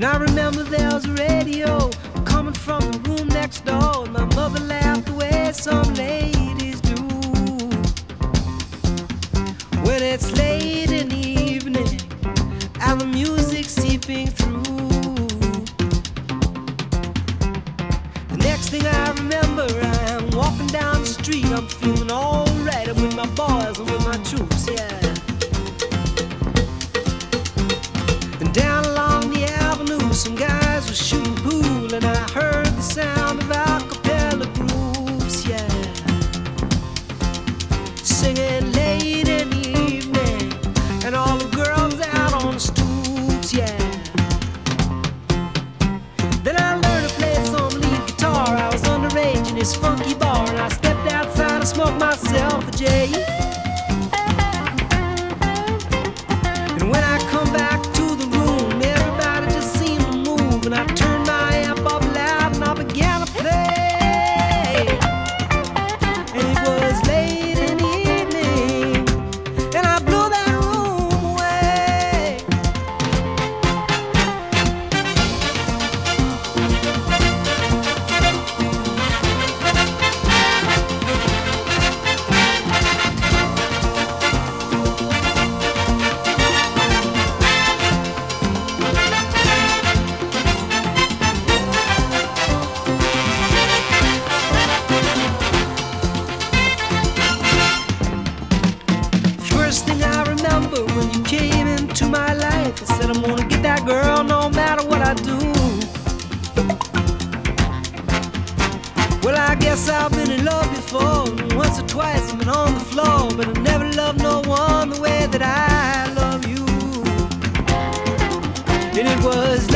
remember there was a radio coming from the room next door. And my mother laughed the way some ladies do. When it's late in the evening and the music seeping through. The next thing I remember, I'm walking down the street. I'm feeling alright. I'm with my boys and with my troops, yeah. Some guys were shooting pool, and I heard the sound of a cappella groups, yeah. Singing late in the evening, and all the girls out on the stoops, yeah. Then I learned to play some lead guitar. I was underage in this funky bar, and I stepped outside and smoked myself a J. And when I come back you said, I'm gonna get that girl no matter what I do. Well, I guess I've been in love before. Once or twice I've been on the floor, but I never loved no one the way that I love you. And it was